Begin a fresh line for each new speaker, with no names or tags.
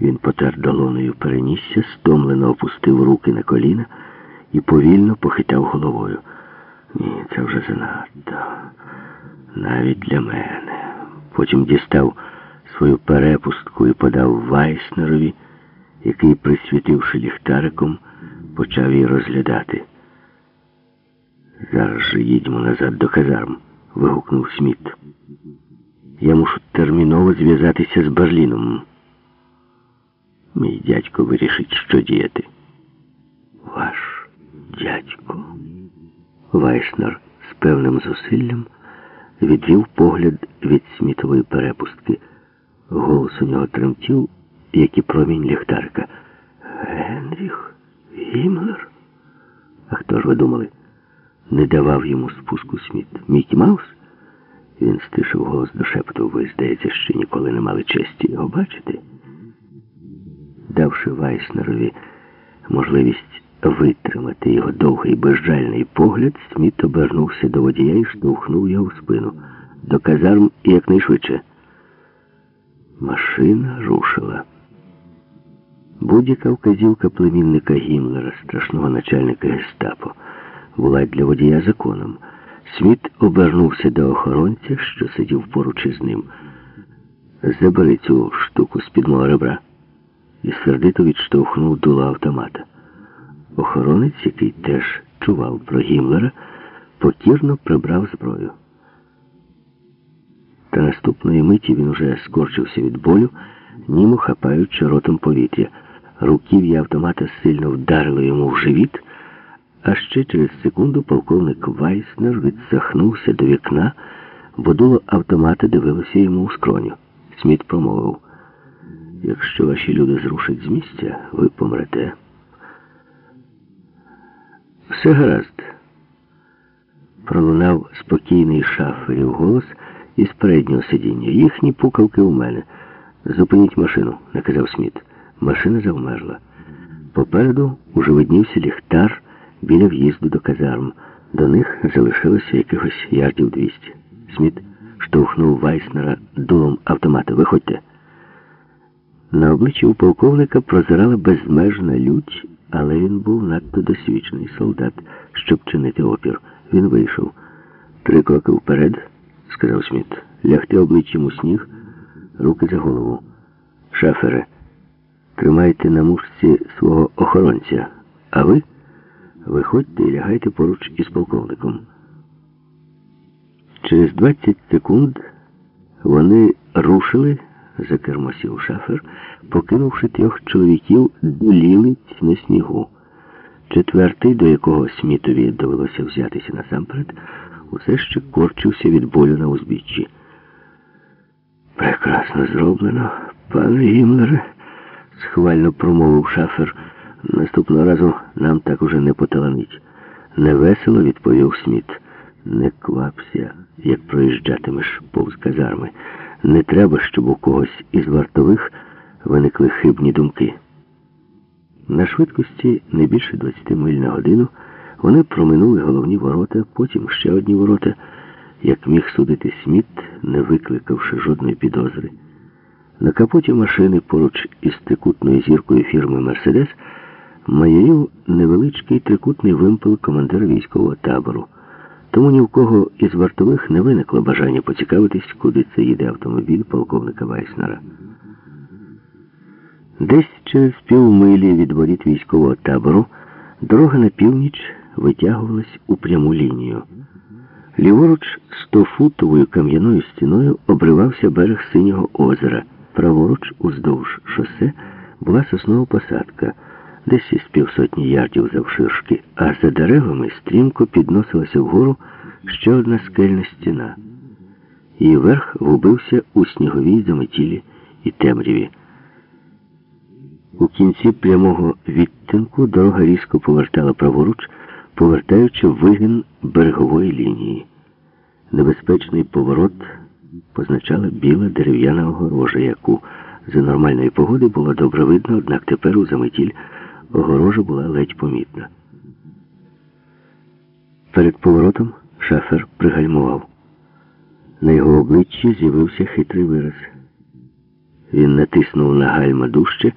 Він потер долоною перенісся, стомлено опустив руки на коліна і повільно похитав головою. Ні, це вже занадто. Навіть для мене. Потім дістав свою перепустку і подав Вайснерові, який, присвітивши ліхтариком, почав її розглядати. Зараз же їдьмо назад до казарм, вигукнув Сміт. Я мушу терміново зв'язатися з Берліном. Мій дядько вирішить, що діяти. Ваш дядько. Вайснер з певним зусиллям відвів погляд від смітової перепустки. Голос у нього тремтів, як і промінь ліхтарика. Генріх Гімлер? А хто ж ви думали? Не давав йому спуску Сміт. Мікі Маус? Він стишив голос до шепоту. Ви, здається, ще ніколи не мали честі його бачити. Давши Вайснерові можливість витримати його довгий безжальний погляд, Сміт обернувся до водія і штовхнув його в спину. До казарм і якнайшвидше. Машина рушила. Будь-яка вказівка племінника Гімлера, страшного начальника гестапо, була для водія законом. Сміт обернувся до охоронця, що сидів поруч із ним. Забери цю штуку з-під мого ребра і сердито відштовхнув дуло автомата. Охоронець, який теж чував про Гімлера, покірно прибрав зброю. Та наступної миті він уже скорчився від болю, німо хапаючи ротом повітря. Руків'я автомата сильно вдарило йому в живіт, а ще через секунду полковник Вайснер відсахнувся до вікна, бо дуло автомата дивилося йому у скроню. Сміт промовив. Якщо ваші люди зрушать з місця, ви помрете. Все гаразд. Пролунав спокійний шаферів голос із переднього сидіння. Їхні пукавки у мене. Зупиніть машину, наказав Сміт. Машина завмерла. Попереду уже виднівся ліхтар біля в'їзду до казарм. До них залишилося якихось ярдів двісті. Сміт штовхнув Вайснера дулом автомата. Виходьте. На обличчі у полковника прозирала безмежна лють, але він був надто досвідчений солдат, щоб чинити опір. Він вийшов. Три кроки вперед, сказав Сміт. Лягти обличчям у сніг, руки за голову. Шафере, тримайте на мушці свого охоронця, а ви виходьте і лягайте поруч із полковником. Через 20 секунд вони рушили за кермо сів шафер, покинувши трьох чоловіків долілиць на снігу. Четвертий, до якого Смітові довелося взятися насамперед, усе ще корчився від болю на узбіччі. Прекрасно зроблено, пане Гімлере, схвально промовив шафер. Наступного разу нам так уже не поталанить. Невесело відповів Сміт. Не квапся, як проїжджатимеш повз казарми. Не треба, щоб у когось із вартових виникли хибні думки. На швидкості не більше 20 миль на годину вони проминули головні ворота, потім ще одні ворота, як міг судити Сміт, не викликавши жодної підозри. На капоті машини поруч із трикутною зіркою фірми Мерседес майорів невеличкий трикутний вимпел командира військового табору. Тому ні в кого із вартових не виникло бажання поцікавитись, куди це їде автомобіль полковника Вайснера. Десь через півмилі від воріт військового табору дорога на північ витягувалась у пряму лінію. Ліворуч стофутовою кам'яною стіною обривався берег синього озера. Праворуч, уздовж шосе, була соснова посадка, десь із півсотні ярдів завширшки, а за деревами стрімко підносилася вгору ще одна скельна стіна. Її верх губився у сніговій заметілі і темряві. У кінці прямого відтинку дорога різко повертала праворуч, повертаючи вигін берегової лінії. Небезпечний поворот позначала біла дерев'яна огорожа, яку за нормальної погоди було добре видно, однак тепер у заметіль огорожа була ледь помітна. Перед поворотом шафер пригальмував. На його обличчі з'явився хитрий вираз. Він натиснув на гальма дужче,